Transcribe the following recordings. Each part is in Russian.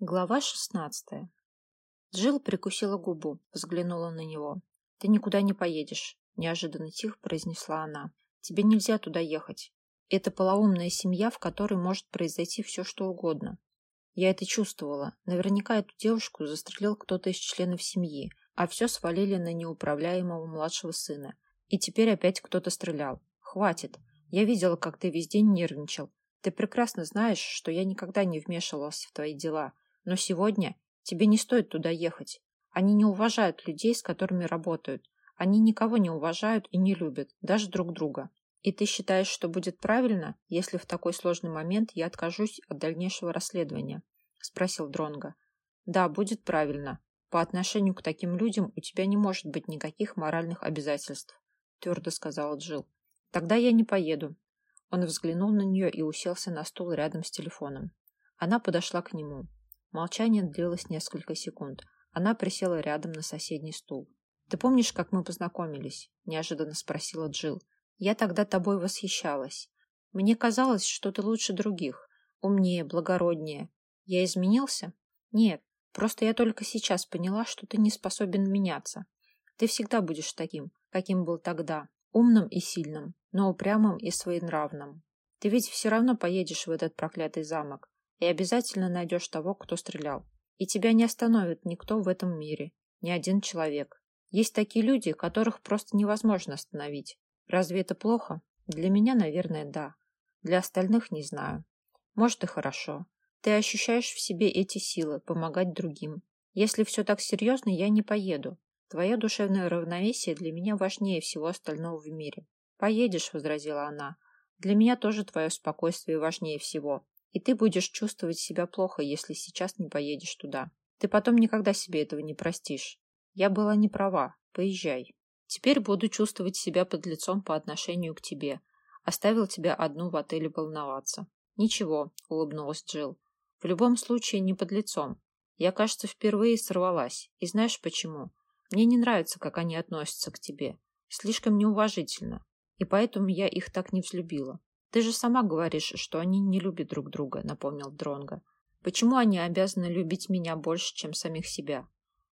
Глава шестнадцатая. Джилл прикусила губу, взглянула на него. «Ты никуда не поедешь», — неожиданно тихо произнесла она. «Тебе нельзя туда ехать. Это полоумная семья, в которой может произойти все, что угодно. Я это чувствовала. Наверняка эту девушку застрелил кто-то из членов семьи, а все свалили на неуправляемого младшего сына. И теперь опять кто-то стрелял. Хватит. Я видела, как ты весь день нервничал. Ты прекрасно знаешь, что я никогда не вмешивался в твои дела. Но сегодня тебе не стоит туда ехать. Они не уважают людей, с которыми работают. Они никого не уважают и не любят, даже друг друга. И ты считаешь, что будет правильно, если в такой сложный момент я откажусь от дальнейшего расследования? Спросил Дронга. Да, будет правильно. По отношению к таким людям у тебя не может быть никаких моральных обязательств, твердо сказала Джилл. Тогда я не поеду. Он взглянул на нее и уселся на стул рядом с телефоном. Она подошла к нему. Молчание длилось несколько секунд. Она присела рядом на соседний стул. «Ты помнишь, как мы познакомились?» – неожиданно спросила Джилл. «Я тогда тобой восхищалась. Мне казалось, что ты лучше других, умнее, благороднее. Я изменился? Нет, просто я только сейчас поняла, что ты не способен меняться. Ты всегда будешь таким, каким был тогда, умным и сильным, но упрямым и своенравным. Ты ведь все равно поедешь в этот проклятый замок, и обязательно найдешь того, кто стрелял. И тебя не остановит никто в этом мире, ни один человек. Есть такие люди, которых просто невозможно остановить. Разве это плохо? Для меня, наверное, да. Для остальных не знаю. Может и хорошо. Ты ощущаешь в себе эти силы, помогать другим. Если все так серьезно, я не поеду. Твое душевное равновесие для меня важнее всего остального в мире. Поедешь, возразила она. Для меня тоже твое спокойствие важнее всего. И ты будешь чувствовать себя плохо, если сейчас не поедешь туда. Ты потом никогда себе этого не простишь. Я была не права. Поезжай. Теперь буду чувствовать себя под лицом по отношению к тебе. Оставил тебя одну в отеле волноваться. Ничего, улыбнулась Джилл. В любом случае не под лицом. Я, кажется, впервые сорвалась. И знаешь почему? Мне не нравится, как они относятся к тебе. Слишком неуважительно. И поэтому я их так не взлюбила. Ты же сама говоришь, что они не любят друг друга, напомнил Дронга. Почему они обязаны любить меня больше, чем самих себя?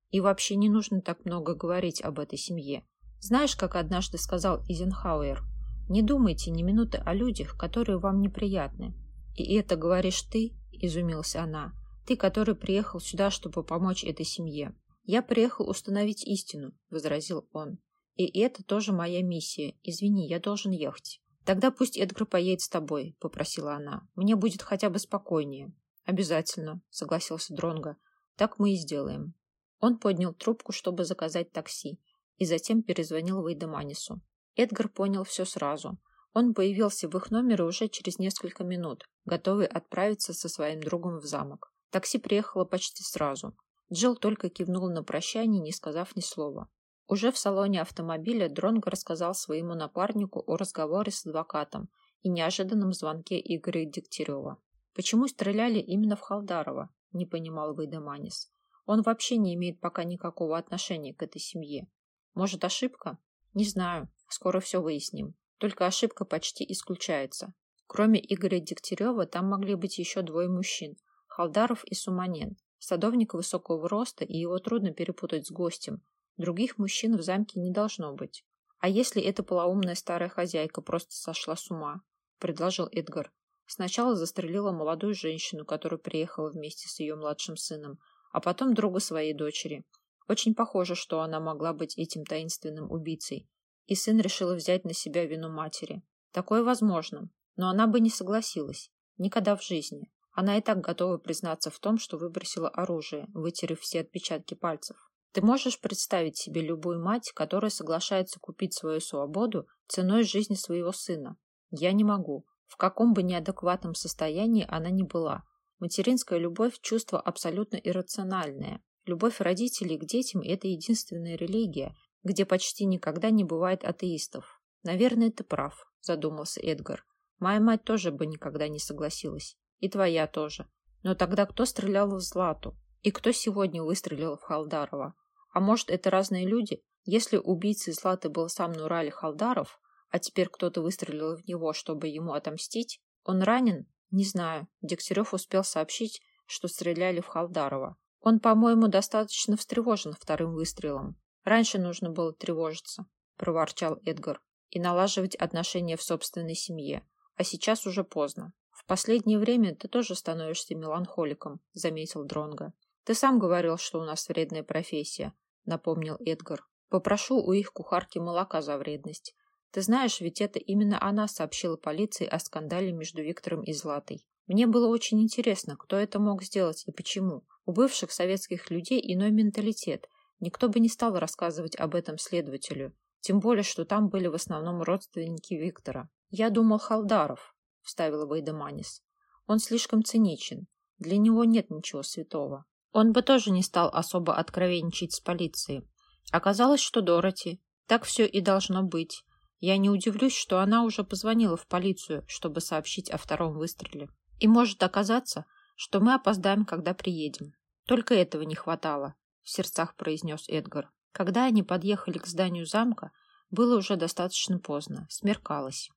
И вообще не нужно так много говорить об этой семье. Знаешь, как однажды сказал Изенхауэр, не думайте ни минуты о людях, которые вам неприятны. И это говоришь ты, изумилась она. Ты, который приехал сюда, чтобы помочь этой семье. Я приехал установить истину, возразил он. И это тоже моя миссия. Извини, я должен ехать. «Тогда пусть Эдгар поедет с тобой», — попросила она. «Мне будет хотя бы спокойнее». «Обязательно», — согласился Дронго. «Так мы и сделаем». Он поднял трубку, чтобы заказать такси, и затем перезвонил Вейдеманису. Эдгар понял все сразу. Он появился в их номере уже через несколько минут, готовый отправиться со своим другом в замок. Такси приехало почти сразу. Джилл только кивнул на прощание, не сказав ни слова. Уже в салоне автомобиля Дронго рассказал своему напарнику о разговоре с адвокатом и неожиданном звонке Игоря Дегтярева. Почему стреляли именно в Халдарова, не понимал Вейдеманис. Он вообще не имеет пока никакого отношения к этой семье. Может, ошибка? Не знаю, скоро все выясним. Только ошибка почти исключается. Кроме Игоря Дегтярева, там могли быть еще двое мужчин – Халдаров и Суманен. Садовник высокого роста, и его трудно перепутать с гостем, Других мужчин в замке не должно быть. А если эта полоумная старая хозяйка просто сошла с ума? Предложил Эдгар. Сначала застрелила молодую женщину, которая приехала вместе с ее младшим сыном, а потом друга своей дочери. Очень похоже, что она могла быть этим таинственным убийцей. И сын решил взять на себя вину матери. Такое возможно, но она бы не согласилась. Никогда в жизни. Она и так готова признаться в том, что выбросила оружие, вытерев все отпечатки пальцев. Ты можешь представить себе любую мать, которая соглашается купить свою свободу ценой жизни своего сына? Я не могу. В каком бы неадекватном состоянии она ни была. Материнская любовь – чувство абсолютно иррациональное. Любовь родителей к детям – это единственная религия, где почти никогда не бывает атеистов. Наверное, ты прав, задумался Эдгар. Моя мать тоже бы никогда не согласилась. И твоя тоже. Но тогда кто стрелял в Злату? И кто сегодня выстрелил в Халдарова? А может, это разные люди? Если убийцей Златы был сам Нурали Халдаров, а теперь кто-то выстрелил в него, чтобы ему отомстить, он ранен? Не знаю. Дегтярев успел сообщить, что стреляли в Халдарова. Он, по-моему, достаточно встревожен вторым выстрелом. Раньше нужно было тревожиться, проворчал Эдгар, и налаживать отношения в собственной семье. А сейчас уже поздно. В последнее время ты тоже становишься меланхоликом, заметил Дронга. Ты сам говорил, что у нас вредная профессия, напомнил Эдгар. Попрошу у их кухарки молока за вредность. Ты знаешь, ведь это именно она сообщила полиции о скандале между Виктором и Златой. Мне было очень интересно, кто это мог сделать и почему. У бывших советских людей иной менталитет. Никто бы не стал рассказывать об этом следователю. Тем более, что там были в основном родственники Виктора. Я думал, Халдаров, вставила Вейдеманис. Он слишком циничен. Для него нет ничего святого. Он бы тоже не стал особо откровенничать с полицией. Оказалось, что Дороти. Так все и должно быть. Я не удивлюсь, что она уже позвонила в полицию, чтобы сообщить о втором выстреле. И может оказаться, что мы опоздаем, когда приедем. Только этого не хватало, в сердцах произнес Эдгар. Когда они подъехали к зданию замка, было уже достаточно поздно, смеркалось.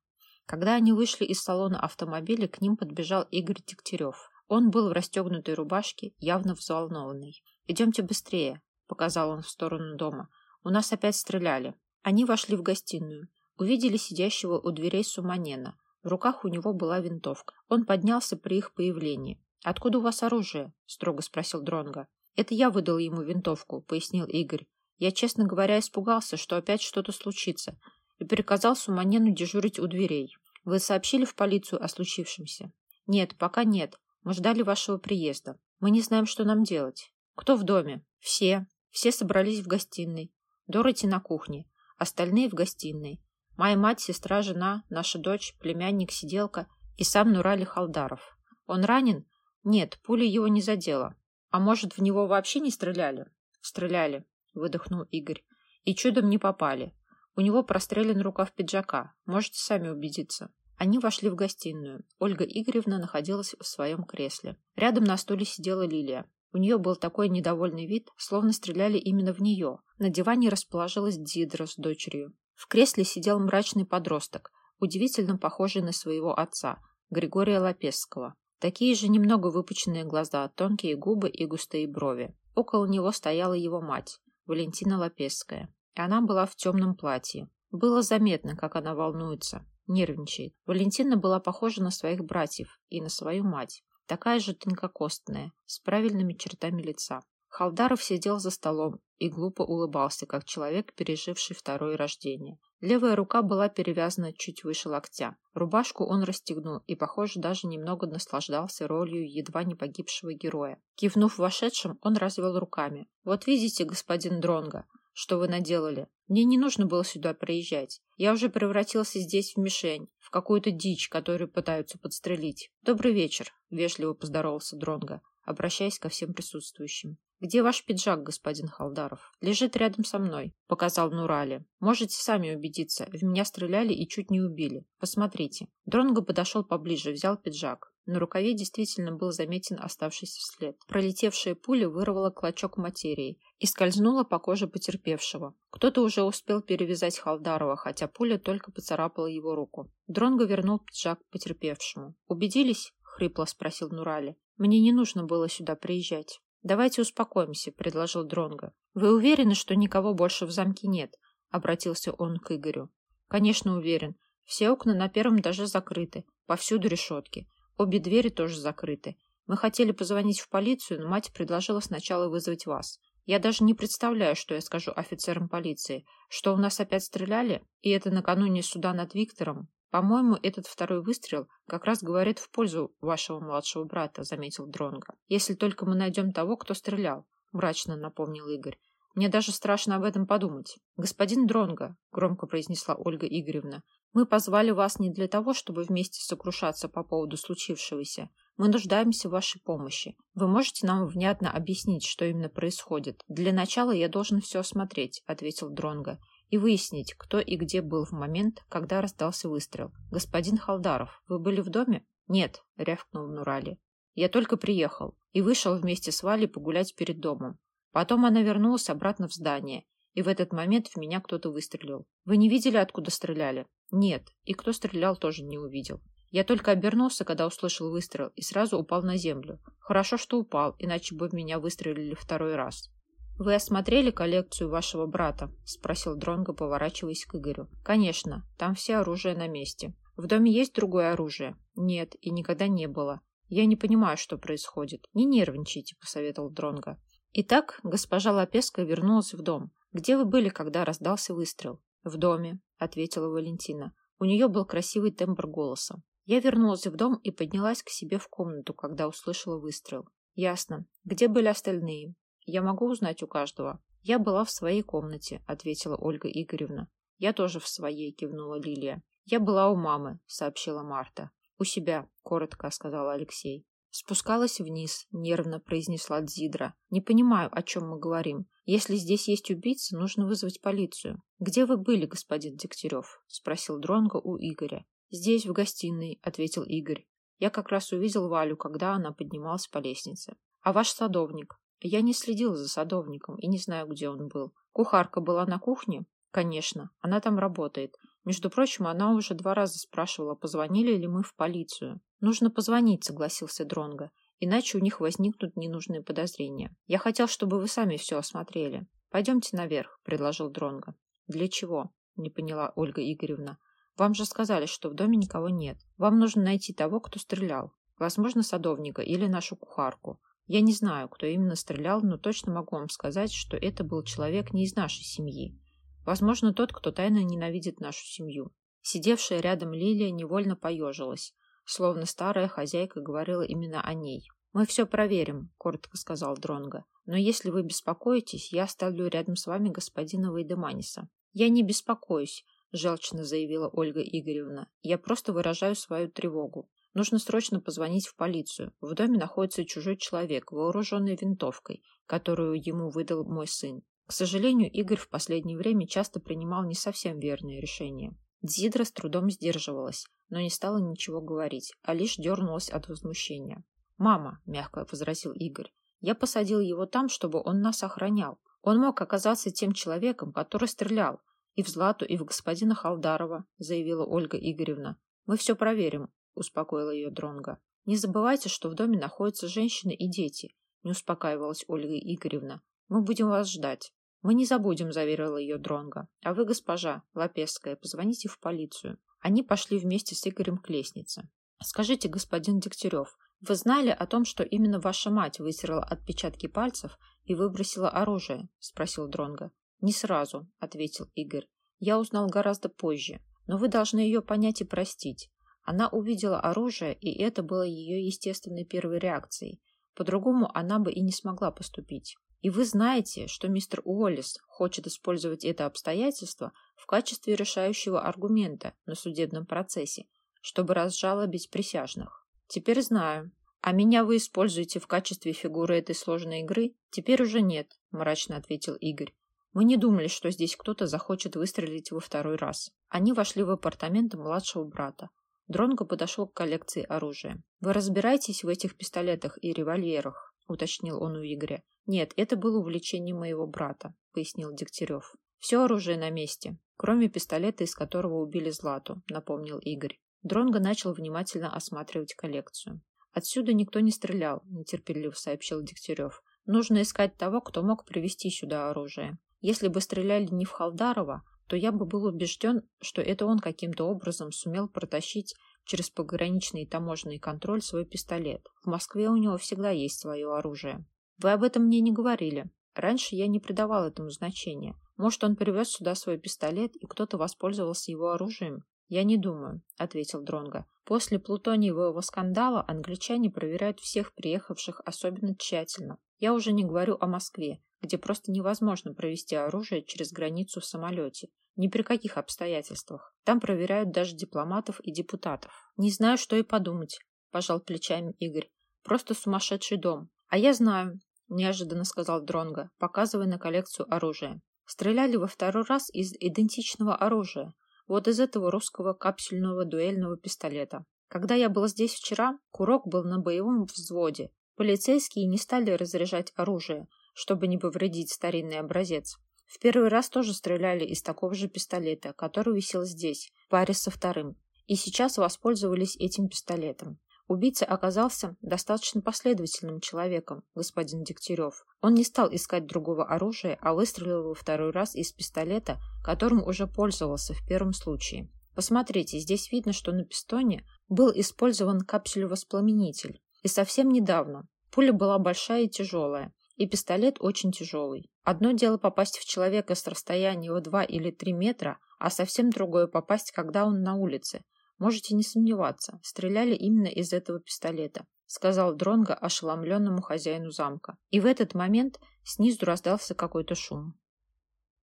Когда они вышли из салона автомобиля, к ним подбежал Игорь Дегтярев. Он был в расстегнутой рубашке, явно взволнованный. «Идемте быстрее», — показал он в сторону дома. «У нас опять стреляли». Они вошли в гостиную. Увидели сидящего у дверей Суманена. В руках у него была винтовка. Он поднялся при их появлении. «Откуда у вас оружие?» – строго спросил Дронга. «Это я выдал ему винтовку», – пояснил Игорь. «Я, честно говоря, испугался, что опять что-то случится, и приказал Суманену дежурить у дверей. Вы сообщили в полицию о случившемся?» «Нет, пока нет. Мы ждали вашего приезда. Мы не знаем, что нам делать. Кто в доме?» «Все. Все собрались в гостиной. Дороти на кухне. Остальные в гостиной. Моя мать, сестра, жена, наша дочь, племянник, сиделка и сам Нурали Халдаров. Он ранен? Нет, пуля его не задела. А может, в него вообще не стреляли? Стреляли, выдохнул Игорь. И чудом не попали. У него прострелен рукав пиджака. Можете сами убедиться. Они вошли в гостиную. Ольга Игоревна находилась в своем кресле. Рядом на стуле сидела Лилия. У нее был такой недовольный вид, словно стреляли именно в нее. На диване расположилась Дидра с дочерью. В кресле сидел мрачный подросток, удивительно похожий на своего отца, Григория Лапесского. Такие же немного выпученные глаза, тонкие губы и густые брови. Около него стояла его мать, Валентина Лапесская. И она была в темном платье. Было заметно, как она волнуется, нервничает. Валентина была похожа на своих братьев и на свою мать. Такая же тонкокостная, с правильными чертами лица. Халдаров сидел за столом и глупо улыбался, как человек, переживший второе рождение. Левая рука была перевязана чуть выше локтя. Рубашку он расстегнул и, похоже, даже немного наслаждался ролью едва не погибшего героя. Кивнув вошедшим, он развел руками. «Вот видите, господин Дронга, что вы наделали. Мне не нужно было сюда приезжать. Я уже превратился здесь в мишень, в какую-то дичь, которую пытаются подстрелить. Добрый вечер», — вежливо поздоровался Дронга, обращаясь ко всем присутствующим. «Где ваш пиджак, господин Халдаров?» «Лежит рядом со мной», — показал Нурали. «Можете сами убедиться. В меня стреляли и чуть не убили. Посмотрите». Дронго подошел поближе, взял пиджак. На рукаве действительно был заметен оставшийся след. Пролетевшая пуля вырвала клочок материи и скользнула по коже потерпевшего. Кто-то уже успел перевязать Халдарова, хотя пуля только поцарапала его руку. Дронго вернул пиджак потерпевшему. «Убедились?» — хрипло спросил Нурали. «Мне не нужно было сюда приезжать». «Давайте успокоимся», — предложил Дронго. «Вы уверены, что никого больше в замке нет?» — обратился он к Игорю. «Конечно, уверен. Все окна на первом этаже закрыты, повсюду решетки. Обе двери тоже закрыты. Мы хотели позвонить в полицию, но мать предложила сначала вызвать вас. Я даже не представляю, что я скажу офицерам полиции, что у нас опять стреляли, и это накануне суда над Виктором. По-моему, этот второй выстрел как раз говорит в пользу вашего младшего брата, заметил Дронга. Если только мы найдем того, кто стрелял, мрачно напомнил Игорь. Мне даже страшно об этом подумать. Господин Дронга, громко произнесла Ольга Игоревна, мы позвали вас не для того, чтобы вместе сокрушаться по поводу случившегося. Мы нуждаемся в вашей помощи. Вы можете нам внятно объяснить, что именно происходит? Для начала я должен все осмотреть, ответил Дронга и выяснить, кто и где был в момент, когда раздался выстрел. «Господин Халдаров, вы были в доме?» «Нет», — рявкнул Нурали. «Я только приехал и вышел вместе с Валей погулять перед домом. Потом она вернулась обратно в здание, и в этот момент в меня кто-то выстрелил. Вы не видели, откуда стреляли?» «Нет, и кто стрелял, тоже не увидел». Я только обернулся, когда услышал выстрел, и сразу упал на землю. Хорошо, что упал, иначе бы в меня выстрелили второй раз. «Вы осмотрели коллекцию вашего брата?» – спросил Дронго, поворачиваясь к Игорю. «Конечно, там все оружие на месте. В доме есть другое оружие?» «Нет, и никогда не было. Я не понимаю, что происходит. Не нервничайте», – посоветовал Дронго. Итак, госпожа Лапеска вернулась в дом. «Где вы были, когда раздался выстрел?» «В доме», – ответила Валентина. У нее был красивый тембр голоса. Я вернулась в дом и поднялась к себе в комнату, когда услышала выстрел. «Ясно. Где были остальные?» Я могу узнать у каждого. Я была в своей комнате, ответила Ольга Игоревна. Я тоже в своей, кивнула Лилия. Я была у мамы, сообщила Марта. У себя, коротко сказал Алексей. Спускалась вниз, нервно произнесла Дзидра. Не понимаю, о чем мы говорим. Если здесь есть убийца, нужно вызвать полицию. Где вы были, господин Дегтярев? Спросил Дронго у Игоря. Здесь, в гостиной, ответил Игорь. Я как раз увидел Валю, когда она поднималась по лестнице. А ваш садовник? Я не следила за садовником и не знаю, где он был. Кухарка была на кухне? Конечно, она там работает. Между прочим, она уже два раза спрашивала, позвонили ли мы в полицию. Нужно позвонить, согласился Дронга, иначе у них возникнут ненужные подозрения. Я хотел, чтобы вы сами все осмотрели. Пойдемте наверх, предложил Дронга. Для чего? Не поняла Ольга Игоревна. Вам же сказали, что в доме никого нет. Вам нужно найти того, кто стрелял. Возможно, садовника или нашу кухарку. Я не знаю, кто именно стрелял, но точно могу вам сказать, что это был человек не из нашей семьи. Возможно, тот, кто тайно ненавидит нашу семью. Сидевшая рядом Лилия невольно поежилась, словно старая хозяйка говорила именно о ней. «Мы все проверим», — коротко сказал Дронго. «Но если вы беспокоитесь, я оставлю рядом с вами господина Вейдеманиса». «Я не беспокоюсь», — желчно заявила Ольга Игоревна. «Я просто выражаю свою тревогу. Нужно срочно позвонить в полицию. В доме находится чужой человек, вооруженный винтовкой, которую ему выдал мой сын. К сожалению, Игорь в последнее время часто принимал не совсем верные решения. Дзидра с трудом сдерживалась, но не стала ничего говорить, а лишь дернулась от возмущения. «Мама», — мягко возразил Игорь, — «я посадил его там, чтобы он нас охранял. Он мог оказаться тем человеком, который стрелял. И в Злату, и в господина Халдарова», — заявила Ольга Игоревна. «Мы все проверим успокоила ее Дронга. Не забывайте, что в доме находятся женщины и дети, не успокаивалась Ольга Игоревна. Мы будем вас ждать. Мы не забудем, заверила ее Дронга. А вы, госпожа Лапесская, позвоните в полицию. Они пошли вместе с Игорем к лестнице. Скажите, господин Дегтярев, вы знали о том, что именно ваша мать вытерла отпечатки пальцев и выбросила оружие? спросил Дронга. Не сразу, ответил Игорь. Я узнал гораздо позже, но вы должны ее понять и простить. Она увидела оружие, и это было ее естественной первой реакцией. По-другому она бы и не смогла поступить. И вы знаете, что мистер Уоллес хочет использовать это обстоятельство в качестве решающего аргумента на судебном процессе, чтобы разжалобить присяжных. Теперь знаю. А меня вы используете в качестве фигуры этой сложной игры? Теперь уже нет, мрачно ответил Игорь. Мы не думали, что здесь кто-то захочет выстрелить во второй раз. Они вошли в апартаменты младшего брата. Дронго подошел к коллекции оружия. «Вы разбираетесь в этих пистолетах и револьверах?» – уточнил он у Игоря. «Нет, это было увлечение моего брата», – пояснил Дегтярев. «Все оружие на месте, кроме пистолета, из которого убили Злату», – напомнил Игорь. Дронго начал внимательно осматривать коллекцию. «Отсюда никто не стрелял», – нетерпеливо сообщил Дегтярев. «Нужно искать того, кто мог привезти сюда оружие. Если бы стреляли не в Халдарова, то я бы был убежден, что это он каким-то образом сумел протащить через пограничный таможенный контроль свой пистолет. В Москве у него всегда есть свое оружие. Вы об этом мне не говорили. Раньше я не придавал этому значения. Может, он привез сюда свой пистолет, и кто-то воспользовался его оружием? Я не думаю, ответил Дронга. После плутониевого скандала англичане проверяют всех приехавших особенно тщательно. Я уже не говорю о Москве, где просто невозможно провести оружие через границу в самолете. Ни при каких обстоятельствах. Там проверяют даже дипломатов и депутатов. Не знаю, что и подумать, пожал плечами Игорь. Просто сумасшедший дом. А я знаю, неожиданно сказал Дронга, показывая на коллекцию оружия. Стреляли во второй раз из идентичного оружия. Вот из этого русского капсюльного дуэльного пистолета. Когда я был здесь вчера, курок был на боевом взводе. Полицейские не стали разряжать оружие, чтобы не повредить старинный образец. В первый раз тоже стреляли из такого же пистолета, который висел здесь, в паре со вторым. и сейчас воспользовались этим пистолетом. Убийца оказался достаточно последовательным человеком, господин Дегтярев. Он не стал искать другого оружия, а выстрелил во второй раз из пистолета, которым уже пользовался в первом случае. Посмотрите, здесь видно, что на пистоне был использован капсюль-воспламенитель. И совсем недавно. Пуля была большая и тяжелая, и пистолет очень тяжелый. Одно дело попасть в человека с расстояния в 2 или 3 метра, а совсем другое попасть, когда он на улице, Можете не сомневаться, стреляли именно из этого пистолета, сказал Дронго ошеломленному хозяину замка. И в этот момент снизу раздался какой-то шум.